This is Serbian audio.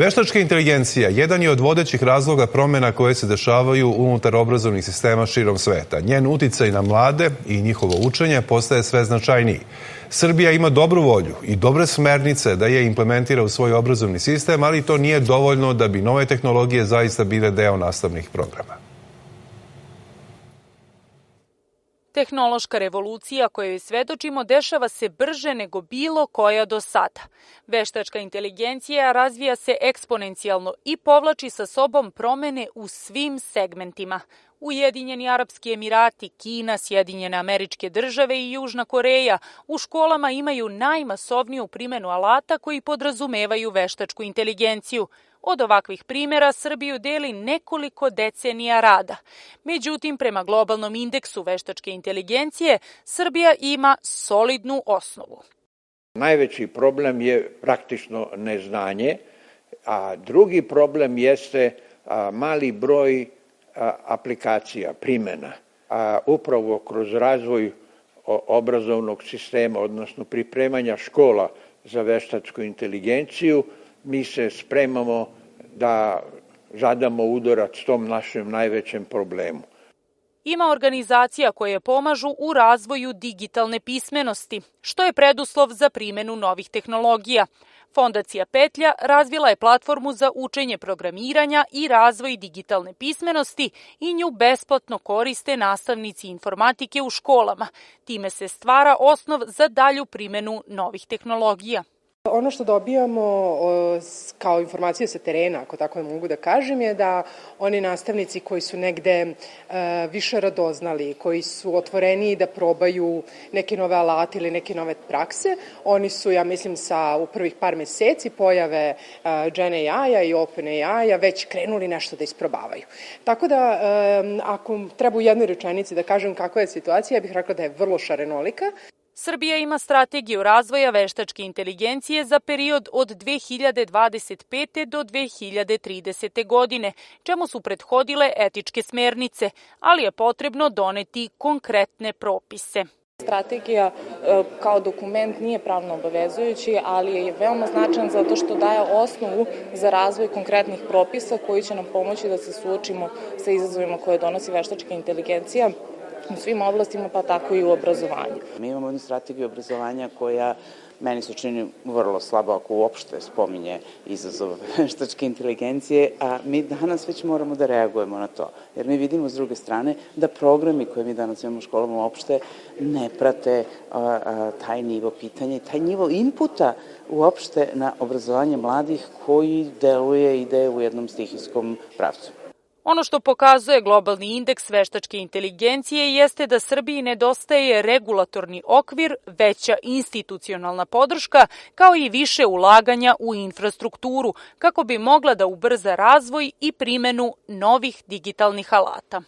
Veštačka inteligencija jedan je od vodećih razloga promena koje se dešavaju unutar obrazovnih sistema širom sveta. Njen uticaj na mlade i njihovo učenje postaje sve značajniji. Srbija ima dobru volju i dobre smernice da je implementira u svoj obrazovni sistem, ali to nije dovoljno da bi nove tehnologije zaista bile deo nastavnih programa. Tehnološka revolucija kojoj svedočimo dešava se brže nego bilo koja do sada. Veštačka inteligencija razvija se eksponencijalno i povlači sa sobom promene u svim segmentima. Ujedinjeni Arapski Emirati, Kina, Sjedinjene američke države i Južna Koreja u školama imaju najmasovniju primenu alata koji podrazumevaju veštačku inteligenciju – Od ovakvih primera Srbiju deli nekoliko decenija rada. Međutim, prema globalnom indeksu veštačke inteligencije, Srbija ima solidnu osnovu. Najveći problem je praktično neznanje, a drugi problem jeste mali broj aplikacija, primena. A upravo kroz razvoj obrazovnog sistema, odnosno pripremanja škola za veštačku inteligenciju, mi se spremamo da zadamo udorac tom našem najvećem problemu. Ima organizacija koje pomažu u razvoju digitalne pismenosti, što je preduslov za primenu novih tehnologija. Fondacija Petlja razvila je platformu za učenje programiranja i razvoj digitalne pismenosti i nju besplatno koriste nastavnici informatike u školama. Time se stvara osnov za dalju primenu novih tehnologija. Ono što dobijamo kao informacije sa terena, ako tako mogu da kažem, je da oni nastavnici koji su negde e, više radoznali, koji su otvoreni da probaju neke nove alate ili neke nove prakse, oni su, ja mislim, sa u prvih par meseci pojave e, Gen AI-a i Open AI-a već krenuli nešto da isprobavaju. Tako da, e, ako treba u jednoj rečenici da kažem kakva je situacija, ja bih rekla da je vrlo šarenolika. Srbija ima strategiju razvoja veštačke inteligencije za period od 2025. do 2030. godine, čemu su prethodile etičke smernice, ali je potrebno doneti konkretne propise. Strategija e, kao dokument nije pravno obavezujući, ali je veoma značajan zato što daje osnovu za razvoj konkretnih propisa koji će nam pomoći da se suočimo sa izazovima koje donosi veštačka inteligencija u svim oblastima, pa tako i u obrazovanju. Mi imamo jednu strategiju obrazovanja koja meni se čini vrlo slabo ako uopšte spominje izazov veštačke inteligencije, a mi danas već moramo da reagujemo na to. Jer mi vidimo s druge strane da programi koje mi danas imamo u školama uopšte ne prate a, a, taj nivo pitanja i taj nivo inputa uopšte na obrazovanje mladih koji deluje i ide u jednom stihijskom pravcu. Ono što pokazuje globalni indeks veštačke inteligencije jeste da Srbiji nedostaje regulatorni okvir, veća institucionalna podrška, kao i više ulaganja u infrastrukturu, kako bi mogla da ubrza razvoj i primenu novih digitalnih alata.